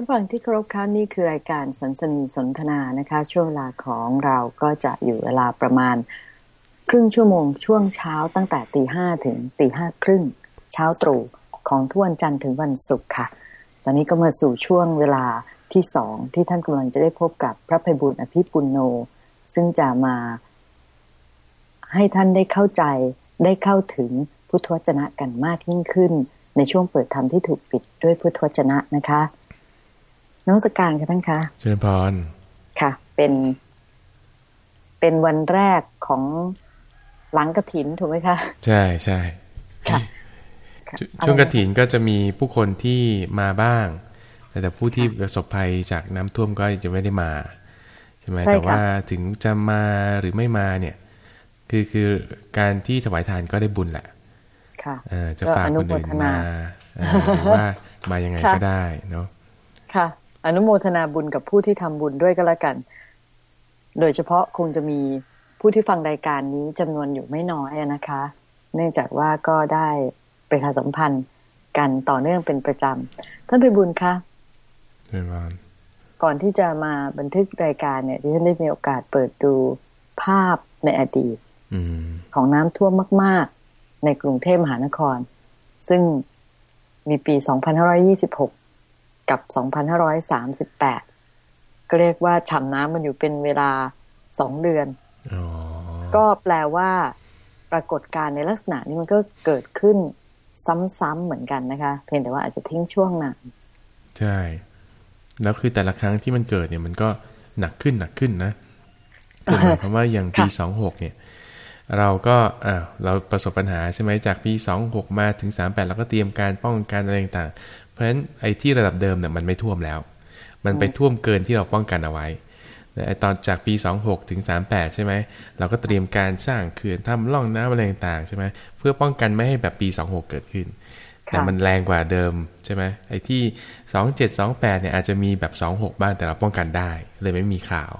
ผู้ฟังที่เคารพค่ะนี่คือรายการสันสนีสนทนานะคะ ช่วงเวลาของเราก็จะอยู่เวลาประมาณ ครึ่งชั่วโมงช่วงเช้าตั้งแต่ตีห้าถึงตีห้าครึ่งเช้าตรู่ของทุกวันจันทร์ถึงวันศุกร์ค่ะ ตอนนี้ก็มาสู่ช่วงเวลาที่สองที่ท่านกำลังจะได้พบกับพระภัยบุญอภิปุณโน ซึ่งจะมา ให้ท่านได้เข้าใจได้เข้าถึงพุทธวจนะกันมากยิ่งขึ้น ในช่วงเปิดธรรมที่ถูกปิดด้วยพุทธวจนะนะคะ น้องสการค่ะท่านคะเชิญพรค่ะ เป็น เป็นวันแรกของหลังกระถินถูกไหมคะ ใช่ใช่ค่ะชช่วงกระถินก็จะมีผู้คนที่มาบ้าง แต่แต่ผู้ที่ประสบภัยจากน้ำท่วมก็จะไม่ได้มาใช่ไหมใช่ค่ะแต่ว่าถึงจะมาหรือไม่มาเนี่ย คือคือการที่ถวายทานก็ได้บุญแหละค่ะเอ่อจะก็ฝากอนุคนโมอื่นทนามาเอ่อหรือว่ามายังไงค่ะก็ได้เนาะค่ะ อนุโมทนาบุญกับผู้ที่ทำบุญด้วยก็แล้วกัน โดยเฉพาะคงจะมีผู้ที่ฟังรายการนี้จำนวนอยู่ไม่น้อยอะนะคะ เนื่องจากว่าก็ได้ประชาสัมพันธ์กันต่อเนื่องเป็นประจำท่านไปบุญคะเชิญพรก่อนที่จะมาบันทึกรายการเนี่ยที่ฉันได้มีโอกาสเปิดดูภาพในอดีตอืมของน้ำท่วมมาก ๆ ในกรุงเทพมหานคร ซึ่งมีปี 2526 กับ 2538 ก็เรียกว่าฉ่ำน้ำมันอยู่เป็นเวลาสองเดือนอ๋อก็แปลว่าปรากฏการณ์ในลักษณะนี้มันก็เกิดขึ้นซ้ำๆเหมือนกันนะคะ เพียงแต่ว่าอาจจะทิ้งช่วงนานใช่ แล้วคือแต่ละครั้งที่มันเกิดเนี่ยมันก็หนักขึ้นหนักขึ้นนะคือหมายความว่าอย่างปีค่ะสองหกเนี่ย เราก็อ่าเราประสบปัญหาใช่ไหมจากปีสองหกมาถึงสามแปดเราก็เตรียมการป้องกันอะไรต่างๆเพ ราะฉะนั้นไอ้ที่ระดับเดิมเนี่ยมันไม่ท่วมแล้ว มันไปท่วมเกินที่เราป้องกันเอาไว้แต่ไอ้ตอนจากปี 26 ถึง 38 ใช่ไหม เราก็เตรียมการสร้างเขื่อนทำร่องน้ำอะไรต่างๆใช่ไหมเพื่อป้องกันไม่ให้แบบปี 26 เกิดขึ้นค่ะแต่มันแรงกว่าเดิมใช่ไหมไอ้ที่ 27 28 เนี่ยอาจจะมีแบบ 26 บ้างแต่เราป้องกันได้ เลยไม่มีข่าว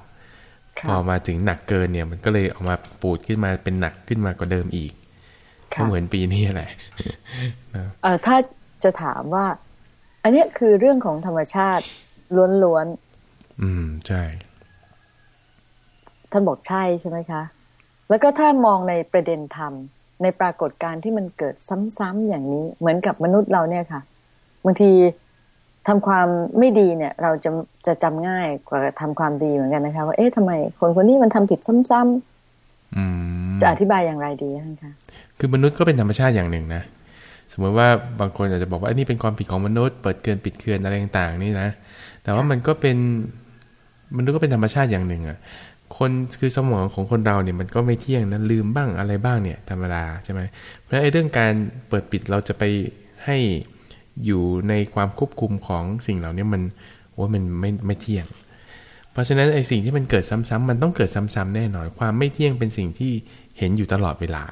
พค่ะอมาถึงหนักเกินเนี่ยมันก็เลยออกมาปูดขึ้นมาเป็นหนักขึ้นมากว่าเดิมอีกก็ค่ะเหมือนปีนี้แหละเอ่อถ้าจะถามว่า อันเนี้ยคือเรื่องของธรรมชาติล้วนอืม ใช่ๆท่านบอกใช่ใช่ไหมคะ แล้วก็ถ้ามองในประเด็นธรรม ในปรากฏการณ์ที่มันเกิดซ้ำๆอย่างนี้ เหมือนกับมนุษย์เราเนี่ยค่ะ บางทีทำความไม่ดีเนี่ย เราจะจะจำง่ายกว่าทำความดีเหมือนกันนะคะ ว่าเอ๊ะทำไม คนคนนี้มันทำผิดซ้ำๆอืมจะอธิบายอย่างไรดีท่านคะคือมนุษย์ก็เป็นธรรมชาติอย่างหนึ่งนะส มมติว่าบางคนอาจจะบอกว่าอันนี้เป็นความผิดของมนุษย์ เปิดเกินปิดเกินอะไรต่างๆนี่นะ แต่ว่ามันก็เป็นมนุษย์ก็เป็นธรรมชาติอย่างหนึ่งอะคนคือสมองของคนเราเนี่ยมันก็ไม่เที่ยงนะลืมบ้างอะไรบ้างเนี่ยธรรมดาใช่ไหมเพราะฉะนั้นไอ้เรื่องการเปิดปิดเราจะไปให้อยู่ในความควบคุมของสิ่งเหล่านี้มันว่ามันไม่ไม่เที่ยง เพราะฉะนั้นไอ้สิ่งที่มันเกิดซ้ำๆมันต้องเกิดซ้ำๆแน่นอนความไม่เที่ยงเป็นสิ่งที่เห็นอยู่ตลอดเวลา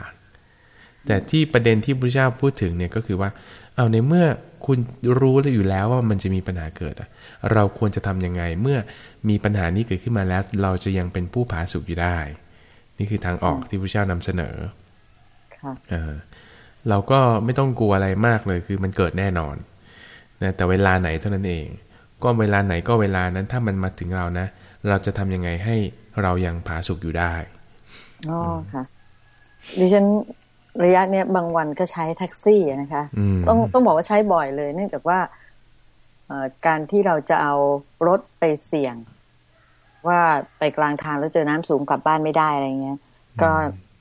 แต่ที่ประเด็นที่พระเจ้าพูดถึงเนี่ยก็คือว่า เอาในเมื่อคุณรู้แล้วอยู่แล้วว่ามันจะมีปัญหาเกิดอะเราควรจะทำยังไงเมื่อมีปัญหานี้เกิดขึ้นมาแล้ว เราจะยังเป็นผู้ผาสุกอยู่ได้ นี่คือทางออกที่พระเจ้านำเสนอค่ะเออเราก็ไม่ต้องกลัวอะไรมากเลยคือมันเกิดแน่นอนนะแต่เวลาไหนเท่านั้นเอง ก็เวลาไหนก็เวลานั้นถ้ามันมาถึงเรานะ เราจะทำยังไงให้เรายังผาสุกอยู่ได้อ๋อค่ะดิฉัน ระยะเนี้ยบางวันก็ใช้แท็กซี่นะคะอืมต้องต้องบอกว่าใช้บ่อยเลย เนื่องจากว่าเอ่อการที่เราจะเอารถไปเสี่ยง ว่าไปกลางทางแล้วเจอน้ำสูงกลับบ้านไม่ได้อะไรเงี้ย ก็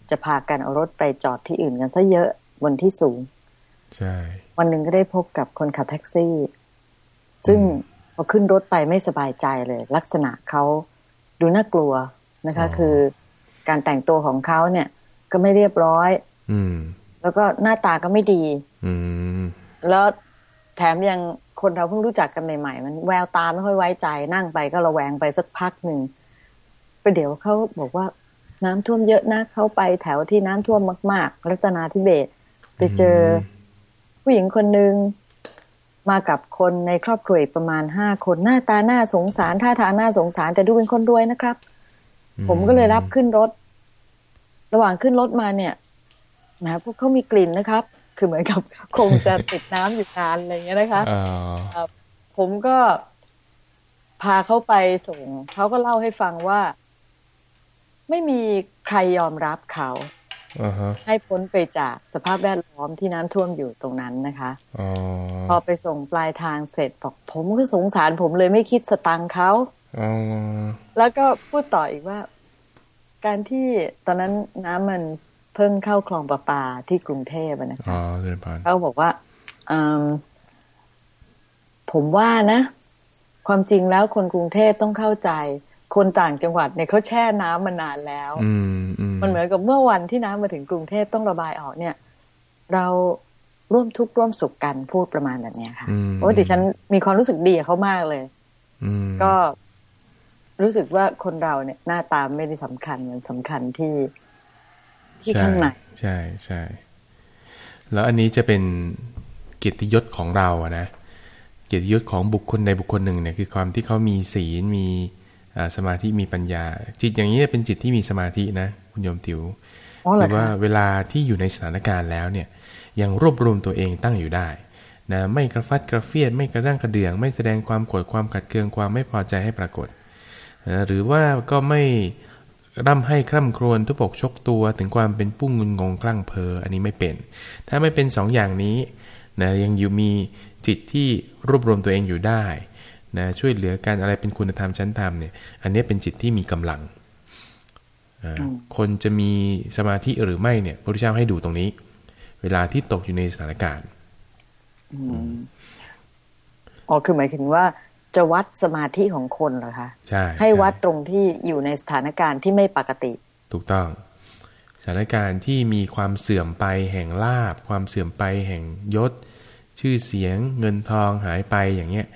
จะพากันเอารถไปจอดที่อื่นกันซะเยอะบนที่สูง ใช่ วันหนึ่งก็ได้พบกับคนขับแท็กซี่ ซึ่งพอขึ้นรถไปไม่สบายใจเลย ลักษณะเขาดูน่ากลัวนะคะ คือการแต่งตัวของเขาเนี่ย ก็ไม่เรียบร้อยอืม แล้วก็หน้าตาก็ไม่ดีอืมแล้วแถมยังคนเราเพิ่งรู้จักกันใหม่ๆ มันแววตาไม่ค่อยไว้ใจนั่งไปก็ระแวงไปสักพักหนึ่งประเดี๋ยวเขาบอกว่าน้ำท่วมเยอะนะเขาไปแถวที่น้ำท่วมมาก ๆ รัตนาธิเบศรไปเจออผู้หญิงคนหนึ่งมากับคนในครอบครัวอีกประมาณห้าคนหน้าตาน่าสงสารท่าทางน่าสงสารแต่ดูเป็นคนรวยนะครับ ผมก็เลยรับขึ้นรถ ระหว่างขึ้นรถมาเนี่ย แหมพวกเขามีกลิ่นนะครับ คือเหมือนกับคงจะติดน้ำอยู่นานอะไรอย่างเงี้ยนะคะอ๋อผมก็พาเขาไปส่งเขาก็เล่าให้ฟังว่า ไม่มีใครยอมรับเขาอ่าฮะให้พ้นไปจากสภาพแวดล้อมที่น้ำท่วมอยู่ตรงนั้นนะคะอ๋อพอไปส่งปลายทางเสร็จบอกผมก็สงสารผมเลยไม่คิดสตังค์เขาอ๋อแล้วก็พูดต่ออีกว่า การที่ตอนนั้นน้ำมัน เพิ่งเข้าคลองประปาที่กรุงเทพอะนะคะอ๋อเรียนผ่านเขาบอกว่าอืมผมว่านะ ความจริงแล้วคนกรุงเทพต้องเข้าใจ คนต่างจังหวัดเนี่ยเขาแช่น้ำมานานแล้วอืมอืมมันเหมือนกับเมื่อวันที่น้ำมาถึงกรุงเทพต้องระบายออกเนี่ย เราร่วมทุกข์ร่วมสุขกันพูดประมาณแบบเนี้ยค่ะอืมโอ้ดิฉันมีความรู้สึกดีกับเขามากเลยอืมก็รู้สึกว่าคนเราเนี่ย หน้าตาไม่ได้สำคัญมันสำคัญที่ ที่ข้างในใช่ใช่แล้วอันนี้จะเป็นเกียรติยศของเราอะนะเกียรติยศของบุคคลใดบุคคลหนึ่งเนี่ยคือความที่เขามีศีลมีอ่าสมาธิมีปัญญา จิตอย่างนี้เป็นจิตที่มีสมาธินะ คุณโยมติว๋วอ๋อเหรอคือว่าคะเวลาที่อยู่ในสถานการณ์แล้วเนี่ยยังรวบรวมตัวเองตั้งอยู่ได้นะไม่กระฟัดกระเฟียดไม่กระด้างกระเดื่อง ไม่แสดงความโกรธความขัดเคืองความไม่พอใจให้ปรากฏนะหรือว่าก็ไม่ ร่ำให้คร่ำครวญทุบอกชกตัวถึงความเป็นปุ้งงุนงงคลั่งเพออันนี้ไม่เป็น ถ้าไม่เป็นสองอย่างนี้นะยังอยู่มีจิตที่รวบรวมตัวเองอยู่ได้นะช่วยเหลือกันอะไรเป็นคุณธรรมชั้นธรรมเนี่ย อันนี้เป็นจิตที่มีกำลังอ่าคนจะมีสมาธิหรือไม่เนี่ยพระพุทธเจ้าให้ดูตรงนี้ เวลาที่ตกอยู่ในสถานการณ์อ๋อคือหมายถึงว่า จะวัดสมาธิของคนเหรอคะใช่ให้วัดช่ตรงที่อยู่ในสถานการณ์ที่ไม่ปกติ ถูกต้อง สถานการณ์ที่มีความเสื่อมไปแห่งลาบ ความเสื่อมไปแห่งยศ ชื่อเสียง เงินทองหายไปอย่างเงี้ย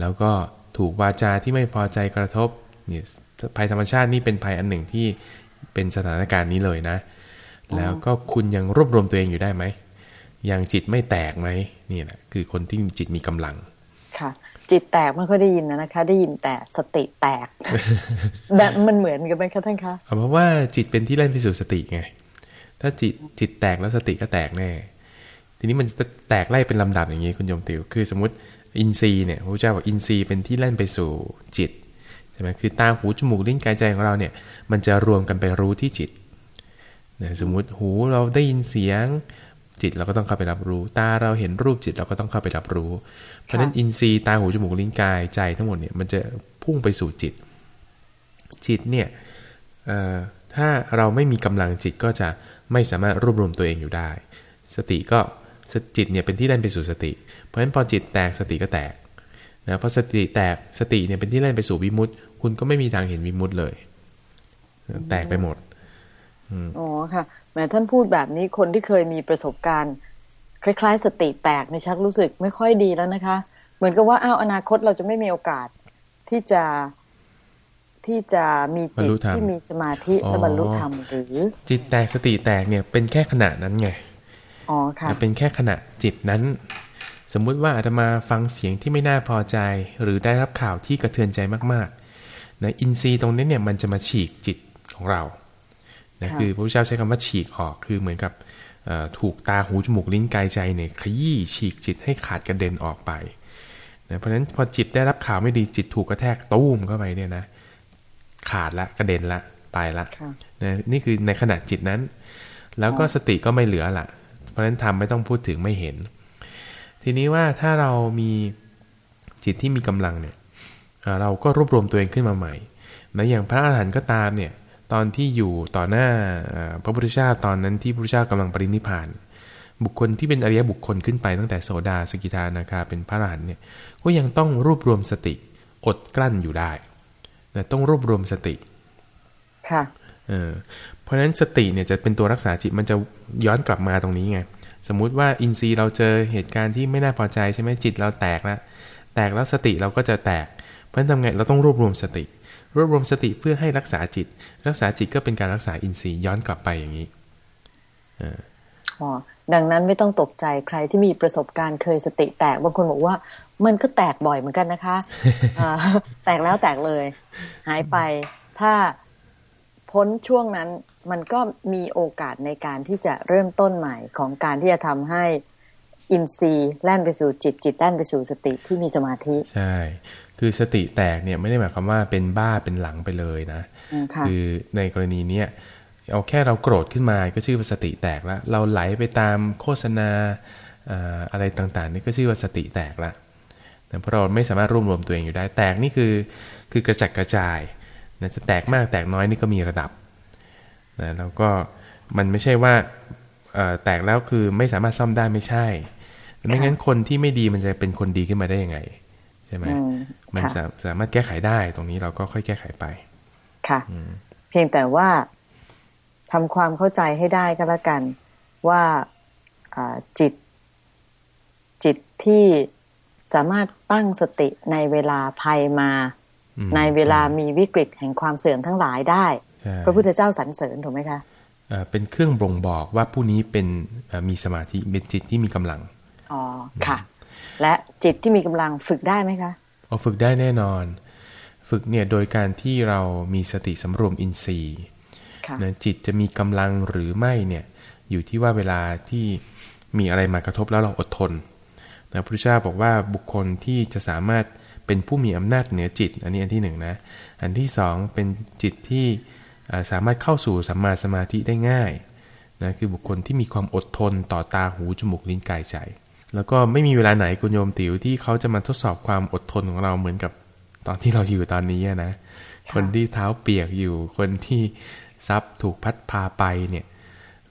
แล้วก็ถูกวาจาที่ไม่พอใจกระทบเนี่ยภัยธรรมชาตินี่เป็นภัยอันหนึ่งที่เป็นสถานการณ์นี้เลยนะ แล้วก็คุณยังรวบรวมตัวเองอยู่ได้ไหมยังจิตไม่แตกไหมนี่แหละคือคนที่มีจิตมีกำลัง ค่ะ จิตแตกไม่ค่อยได้ยินนะนะคะ ได้ยินแต่สติแตกแบบมันเหมือนกันไหมคะท่านคะเอาเพราะว่าจิตเป็นที่เล่นไปสู่สติไง ถ้าจิตจิตแตกแล้วสติก็แตกแน่ทีนี้มันจะแตกไล่เป็นลำดับอย่างนี้คุณโยมติวคือสมมติอินทรีย์เนี่ยพระเจ้าบอกอินทรีย์เป็นที่เล่นไปสู่จิตใช่ไหมคือตาหูจมูกลิ้นกายใจของเราเนี่ย มันจะรวมกันไปรู้ที่จิตนะสมมุติหูเราได้ยินเสียง จิตเราก็ต้องเข้าไปรับรู้ ตาเราเห็นรูปจิตเราก็ต้องเข้าไปรับรู้ เพราะฉะนั้นอินทรีย์ตาหูจมูกลิ้นกายใจทั้งหมดเนี่ยมันจะพุ่งไปสู่จิต จิตเนี่ยเอ่อถ้าเราไม่มีกำลังจิตก็จะไม่สามารถรวบรวมตัวเองอยู่ได้ สติก็สจิตเนี่ยเป็นที่เล่นไปสู่สติ เพราะฉะนั้นพอจิตแตกสติก็แตกนะพอสติแตกสติเนี่ยเป็นที่เล่นไปสู่วิมุตติคุณก็ไม่มีทางเห็นวิมุตติเลย แตกไปหมดอ๋อค่ะ แหมท่านพูดแบบนี้คนที่เคยมีประสบการณ์ คล้าย ๆ สติแตกในชักรู้สึกไม่ค่อยดีแล้วนะคะ เหมือนกับว่าอ้าวอนาคตเราจะไม่มีโอกาสที่จะที่จะมีจิตบรรลุธรรมที่มีสมาธิและอ๋อบรรลุธรรมหรือ จิตแตกสติแตกเนี่ยเป็นแค่ขณะนั้นไงอ๋อค่ะเป็นแค่ขณะจิตนั้น สมมุติว่าอาตมาฟังเสียงที่ไม่น่าพอใจ หรือได้รับข่าวที่กระเทือนใจมากๆนะอินทรีย์ตรงนี้เนี่ยมันจะมาฉีกจิตของเรา นะค่ะคือพระพุทธเจ้าใช้คำว่าฉีกออกคือเหมือนกับเอ่อถูกตาหูจมูกลิ้นกายใจเนี่ยขยี้ฉีกจิตให้ขาดกระเด็นออกไปนะเพราะฉะนั้นพอจิตได้รับข่าวไม่ดีจิตถูกกระแทกตู้มเข้าไปเนี่ยนะขาดละกระเด็นละไปละค่ะนะนี่คือในขณะจิตนั้น แล้วก็สติก็ไม่เหลือละเพราะฉะนั้นทำไม่ต้องพูดถึงไม่เห็น ทีนี้ว่าถ้าเรามีจิตที่มีกำลังเนี่ยเอ่อเราก็รวบรวมตัวเองขึ้นมาใหม่นะอย่างพระอรหันต์ก็ตามเนี่ย ตอนที่อยู่ต่อหน้าเอ่อพระพุทธเจ้าตอนนั้นที่พระพุทธเจ้ากำลังปรินิพพาน บุคคลที่เป็นอริยบุคคลขึ้นไปตั้งแต่โสดาสกิทานาคาเป็นพระอรหันต์เนี่ยก็ยังต้องรวบรวมสติอดกลั้นอยู่ได้นะต้องรวบรวมสติค่ะเออเพราะฉะนั้นสติเนี่ยจะเป็นตัวรักษาจิตมันจะย้อนกลับมาตรงนี้ไงสมมุติว่าอินทรีย์เราเจอเหตุการณ์ที่ไม่น่าพอใจใช่ไหมจิตเราแตกแล้วแตกแล้วสติเราก็จะแตก เพราะฉะนั้นทำไงเราต้องรวบรวมสติ รวบรวมสติเพื่อให้รักษาจิต รักษาจิตก็เป็นการรักษาอินทรีย์ย้อนกลับไปอย่างนี้อ๋อดังนั้นไม่ต้องตกใจใครที่มีประสบการณ์เคยสติแตกบางคนบอกว่ามันก็แตกบ่อยเหมือนกันนะคะอ่าแตกแล้วแตกเลย หายไปถ้าพ้นช่วงนั้นมันก็มีโอกาสในการที่จะเริ่มต้นใหม่ของการที่จะทำให้อินทรีย์แล่นไปสู่จิตจิตแล่นไปสู่สติที่มีสมาธิ ใช่ คือสติแตกเนี่ยไม่ได้หมายความว่าเป็นบ้าเป็นหลังไปเลยนะอืมค่ะคือในกรณีเนี้ยเอาแค่เราโกรธขึ้นมาก็ชื่อว่าสติแตกแล้วเราไหลไปตามโฆษณาเอ่ออะไรต่างๆ นี่ก็ชื่อว่าสติแตกละแต่เพราะเราไม่สามารถรวบรวมตัวเองอยู่ได้แตกนี่คือคือกระจัดกระจายนะจะแตกมากแตกน้อยนี่ก็มีระดับนะแล้วก็มันไม่ใช่ว่าเอ่อแตกแล้วคือไม่สามารถซ่อมได้ไม่ใช่ไม่งั้นคนที่ไม่ดีมันจะเป็นคนดีขึ้นมาได้ยังไงใช่ไหมอืมมันค่ะสาสามารถแก้ไขได้ตรงนี้เราก็ค่อยแก้ไขไป ค่ะ เพียงแต่ว่าทำความเข้าใจให้ได้ก็แล้วกัน ว่าอ่าจิต จิตที่สามารถตั้งสติในเวลาภัยมาอืมในเวลามีวิกฤตแห่งความเสื่อมทั้งหลายได้ใช่พระพุทธเจ้าสรรเสริญถูกไหมคะเอ่อเป็นเครื่องบ่งบอกว่าผู้นี้เป็นเอ่อมีสมาธิเป็นจิตที่มีกำลังอ๋อค่ะ และจิตที่มีกำลังฝึกได้ไหมคะเอาฝึกได้แน่นอน ฝึกเนี่ยโดยการที่เรามีสติสำรวมอินทรีย์ค่ะนะจิตจะมีกำลังหรือไม่เนี่ยอยู่ที่ว่าเวลาที่มีอะไรมากระทบแล้วเราอดทนนะพระพุทธเจ้าบอกว่าบุคคลที่จะสามารถเป็นผู้มีอำนาจเหนือจิต อันนี้อันที่หนึ่งนะอันที่สองเป็นจิตที่เอ่อสามารถเข้าสู่สัมมาสมาธิได้ง่ายนะคือบุคคลที่มีความอดทนต่อตาหูจมูกลิ้นกายใจ แล้วก็ไม่มีเวลาไหนคุณโยมติ๋วที่เขาจะมาทดสอบความอดทนของเราเหมือนกับตอนที่เราอยู่ตอนนี้อะนะค่ะคนที่เท้าเปียกอยู่ คนที่ทรัพย์ถูกพัดพาไปเนี่ย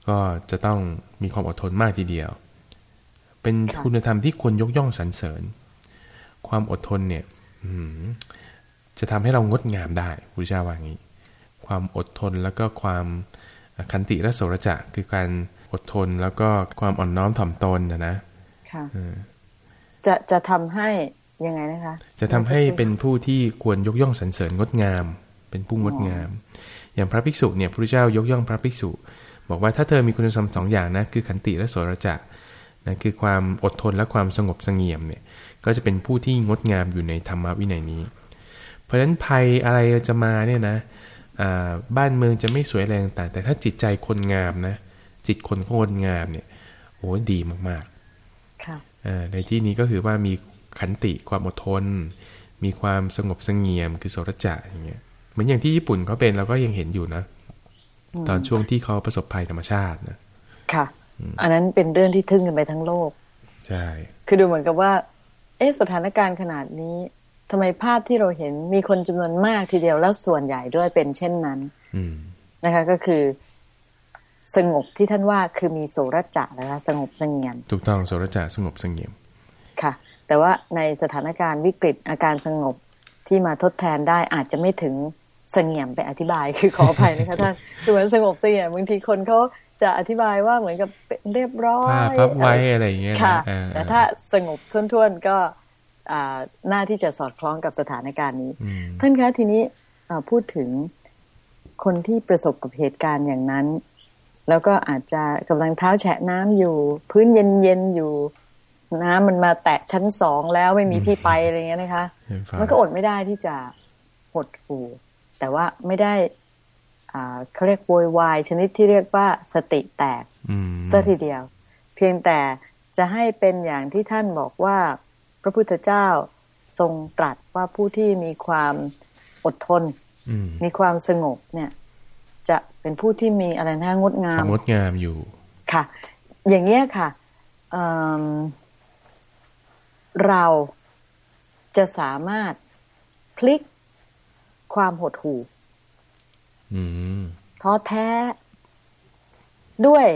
ก็จะต้องมีความอดทนมากทีเดียว เป็นคุณธรรมที่ควรยกย่องสรรเสริญ ความอดทนเนี่ยอืมจะทำให้เรางดงามได้พุทธเจ้าว่าอย่างนี้ ความอดทนแล้วก็ความขันติและโสรจะคือการอดทนแล้วก็ความอ่อนน้อมถ่อมตนนะนะ ค่ะเออจะจะทำให้ยังไงนะคะ จะทำให้เป็นผู้ที่ควรยกย่องสรรเสริญงดงาม เป็นผู้งดงาม อย่างพระภิกษุเนี่ยพระพุทธเจ้ายกย่องพระภิกษุ บอกว่าถ้าเธอมีคุณสมบัติสองอย่างนะคือขันติและโสรจะนะคือความอดทนและความสงบเสงี่ยมเนี่ย ก็จะเป็นผู้ที่งดงามอยู่ในธรรมวินัยนี้ เพราะฉะนั้นภัยอะไรจะมาเนี่ยนะอ่าบ้านเมืองจะไม่สวยอะไรต่างๆแต่ถ้าจิตใจคนงามนะ จิตคนโคตรงามเนี่ยโอ้ดีมากๆค่ะอ่า ในที่นี้ก็คือว่ามีขันติความอดทน มีความสงบเสงี่ยมคือโสรจะอย่างเงี้ยเหมือนอย่างที่ญี่ปุ่นเขาเป็นเราก็ยังเห็นอยู่นะ ตอนช่วงที่เขาประสบภัยธรรมชาตินะค่ะ อันนั้นเป็นเรื่องที่ทึ่งกันไปทั้งโลกใช่คือดูเหมือนกับว่า เอ๊ะสถานการณ์ขนาดนี้ทำไมภาพที่เราเห็นมีคนจำนวนมากทีเดียวแล้วส่วนใหญ่ด้วยเป็นเช่นนั้นอืมนะคะก็คือ สงบที่ท่านว่าคือมีโสรจะนะคะสงบเสงี่ยม ถูกต้องโสรจะสงบเสงี่ยมค่ะ แต่ว่าในสถานการณ์วิกฤตอาการสงบที่มาทดแทนได้อาจจะไม่ถึงเสงี่ยมไปอธิบายคือขออภัยนะคะท่านคือเหมือนสงบเสงี่ยมบางทีคนเขาจะอธิบายว่าเหมือนกับเป็นเรียบร้อยผ้าพับไว้อะไรอย่างเงี้ยนะค่ะเออแต่ถ้าสงบท่วนๆก็อ่าน่าที่จะสอดคล้องกับสถานการณ์นี้อืมท่านคะทีนี้อ่าพูดถึงคนที่ประสบกับเหตุการณ์อย่างนั้น แล้วก็อาจจะกำลังเท้าแฉะน้ำอยู่ พื้นเย็นๆอยู่น้ำมันมาแตะชั้นสองแล้วไม่มีที่ไปอะไรเงี้ยนะคะเห็นฟ้ามันก็อดไม่ได้ที่จะหดหู่แต่ว่าไม่ได้อ่าเขาเรียกโวยวายชนิดที่เรียกว่าสติแตกอืมซะทีเดียว เพียงแต่จะให้เป็นอย่างที่ท่านบอกว่า พระพุทธเจ้าทรงตรัสว่าผู้ที่มีความอดทนอืมมีความสงบเนี่ยจะ เป็นผู้ที่มีอะไรนะงดงาความมงดงามอยู่ ค่ะ อย่างเงี้ยค่ะเอิ่มเราจะสามารถพลิกความหดหู่อืมท้อแท้ด้วย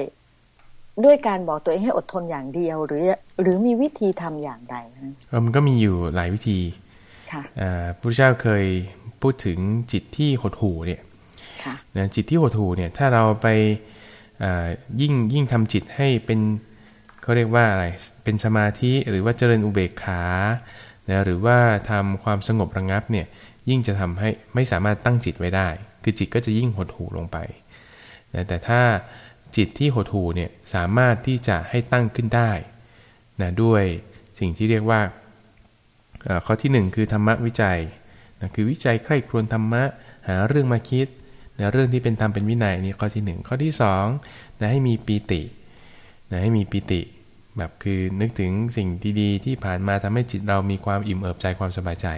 ด้วยการบอกตัวเองให้อดทนอย่างเดียว หรือ หรือมีวิธีทำอย่างไรนะเออมันก็มีอยู่หลายวิธีค่ะอ่าพระพุทธเจ้าเคยพูดถึงจิตที่หดหู่เนี่ยค่ะ นะจิตที่หดหู่เนี่ยถ้าเราไปยิ่งยิ่งทำจิตให้เป็นเขาเรียกว่าอะไรเป็นสมาธิหรือว่าเจริญอุเบกขานะหรือว่าทำความสงบระงับเนี่ยยิ่งจะทำให้ไม่สามารถตั้งจิตไว้ได้ คือจิตก็จะยิ่งหดหู่ลงไปนะแต่ถ้าจิตที่หดหู่เนี่ยสามารถที่จะให้ตั้งขึ้นได้นะด้วยสิ่งที่เรียกว่าข้อที่หนึ่งคือธรรมวิจัยนะคือวิจัยใคร่ครวญธรรมะหาเรื่องมาคิด นะเรื่องที่เป็นธรรมเป็นวินัยนี่ข้อที่หนึ่งข้อที่สองนะให้มีปีตินะให้มีปีติ แบบคือนึกถึงสิ่งดีๆที่ผ่านมาทำให้จิตเรามีความอิ่มเอิบใจความสบายใจ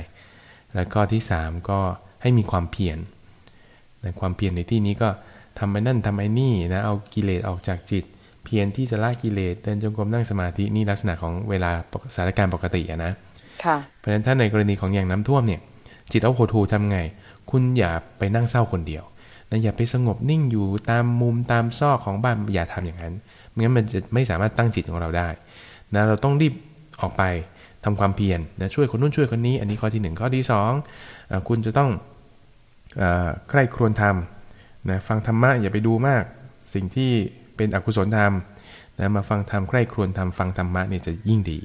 แล้วก็ที่สามก็ให้มีความเพียรในความเพียรในที่นี้ก็ทำไปนั่นทำไอ้นี่นะเอากิเลสออกจากจิต เพียรที่จะละกิเลสเดินจงกรมนั่งสมาธินี่ลักษณะของเวลาสถานการณ์ปกติอะนะค่ะเพราะฉะนั้นถ้าในกรณีของอย่างน้ำท่วมเนี่ยจิตเอาโหทูทำไง คุณอย่าไปนั่งเศร้าคนเดียว นะอย่าไปสงบนิ่งอยู่ตามมุมตามซอกของบ้านอย่าทำอย่างนั้นไม่งั้นมันจะไม่สามารถตั้งจิตของเราได้นะเราต้องรีบออกไปทำความเพียรนะช่วยคนนู้นช่วยคนนี้ อันนี้ข้อที่หนึ่งข้อที่สองอคุณจะต้องอใคร่ครวญทำนะฟังธรรมะอย่าไปดูมาก สิ่งที่เป็นอกุศลธรรมนะมาฟังธรรมใคร่ครวญทำฟังธรรมะเนี่ยจะยิ่งดี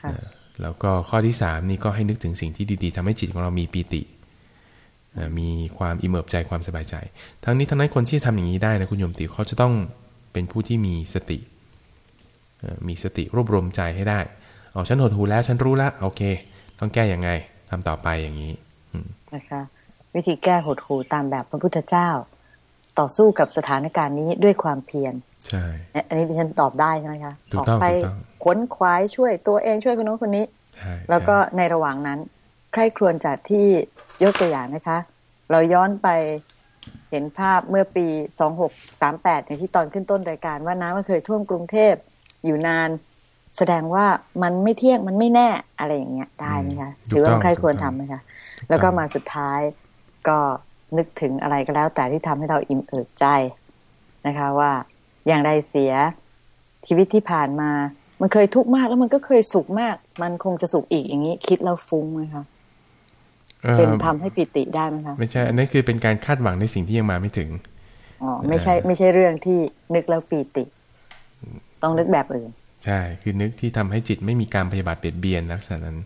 ค่ะแล้วก็ข้อที่สามนี่ก็ให้นึกถึงสิ่งที่ดีๆทำให้จิตของเรามีปีตินะ มีความอิ่มเอิบใจความสบายใจ ทั้งนี้ทั้งนั้นคนที่ทำอย่างนี้ได้นะคุณโยมติเขาจะต้องเป็นผู้ที่มีสติเอ่อมีสติรวบรวมใจให้ได้ เอาฉันหดหูแล้วฉันรู้แล้วโอเค ต้องแก้ยังไงทำต่อไปอย่างนี้นะคะวิธีแก้หดหูตามแบบพระพุทธเจ้า ต่อสู้กับสถานการณ์นี้ด้วยความเพียรใช่เอ๊ะอันนี้ดิฉันตอบได้ใช่ไหมคะถูกต้องไปถูกต้องขวนขวายช่วยตัวเองช่วยคนโน้นคนนี้ใช่แล้วก็ใช่ในระหว่างนั้น ใครครวญจากที่ยกตัวอย่างนะคะ เราย้อนไปเห็นภาพเมื่อปี 2638ในที่ตอนขึ้นต้นรายการว่าน้ำมันเคยท่วมกรุงเทพอยู่นาน แสดงว่ามันไม่เที่ยงมันไม่แน่อะไรอย่างเงี้ยได้ไหมคะหรือว่าใครควรทำไหมคะแล้วก็มาสุดท้ายก็นึกถึงอะไรก็แล้ว แต่ที่ทำให้เราอิ่มเอิบใจนะคะว่าอย่างไรเสียชีวิตที่ผ่านมา มันเคยทุกข์มากแล้วมันก็เคยสุขมาก มันคงจะสุขอีกอย่างนี้ คิดแล้วฟุ้งไหมคะ เอ่อเป็นทำให้ปิติได้ไหมคะไม่ใช่ อันนั้นคือเป็นการคาดหวังในสิ่งที่ยังมาไม่ถึงอ๋อไม่ใช่ ไม่ใช่เรื่องที่นึกแล้วปีติ ต้องนึกแบบอื่น ใช่ คือนึกที่ทำให้จิตไม่มีการพยาบาทเบียดเบียนลักษณะนั้น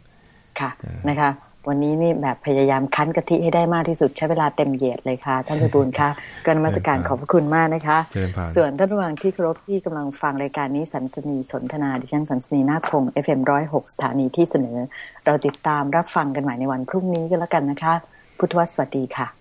ค่ะนะคะ วันนี้นี่แบบพยายามคั้นกะทิให้ได้มากที่สุดใช้เวลาเต็มเหยียดเลยค่ะ ท่านพิบูลค่ะก็นมัสการขอบพระคุณมากนะคะเจริญพรส่วนท่านผู้ฟังที่เคารพที่กำลังฟังรายการนี้สันสนีสนทนาดิฉันสันสนีนาคพงศ์ FM ร้อยหกสถานีที่เสนอ เราติดตามรับฟังกันใหม่ในวันพรุ่งนี้ก็แล้วกันนะคะ พุทธวสวัสดีค่ะ